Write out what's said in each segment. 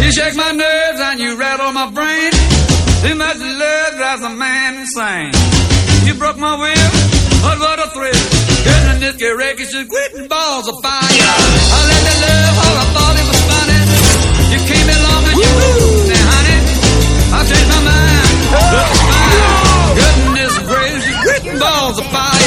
You shake my nerves and you rattle my brain. Too much love drives a man insane. You broke my will, but what a thrill. Getting this wreck is just quitting balls of fire. I let the love all I thought it was funny. You came along and you moved me, honey. I changed my mind. Looks fine. Goodness gracious, you quitting balls of fire.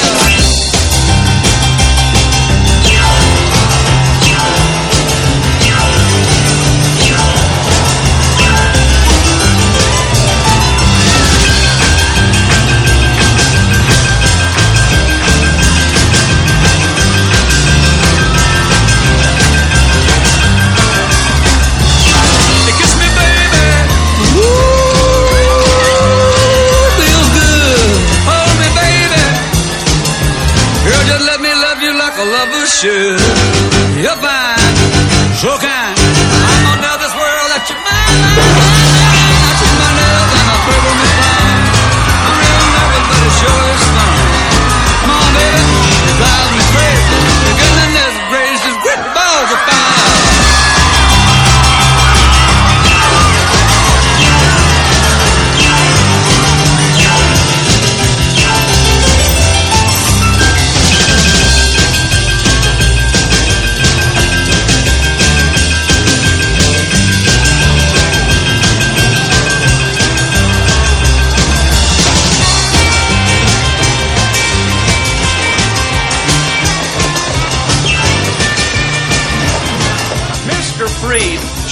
Like a lover should. You're fine, so kind.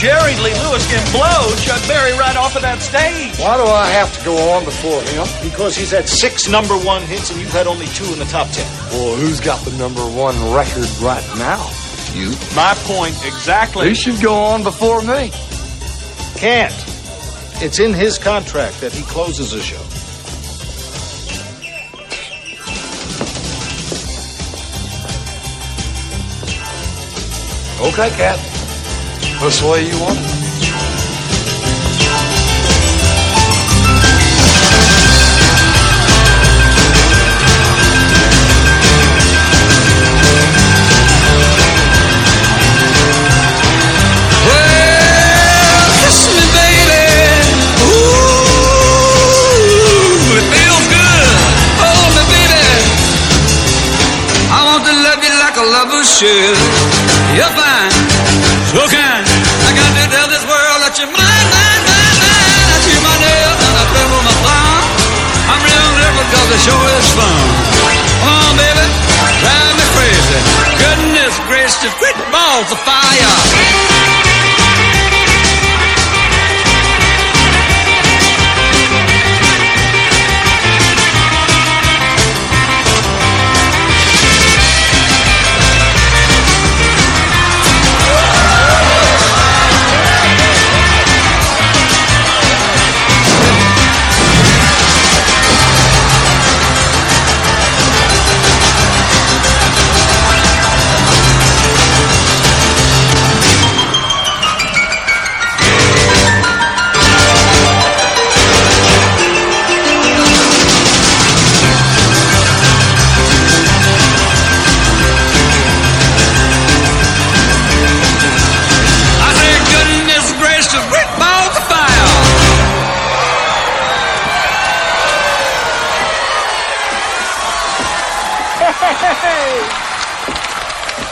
Jerry Lee Lewis can blow Chuck Berry right off of that stage. Why do I have to go on before him? Because he's had six number one hits and you've had only two in the top ten. Well, who's got the number one record right now? You. My point exactly. He should go on before me. Can't. It's in his contract that he closes the show. Okay, Cat. That's the way you want it. You're fine, so kind. Tell this world that you're mine, mine, mine, mine. I chew my nails and I tremble my thumb. I'm real nervous 'cause the show is fun. Come on, baby, drive me crazy. Goodness gracious, quit balls of fire.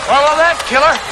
Follow that, killer.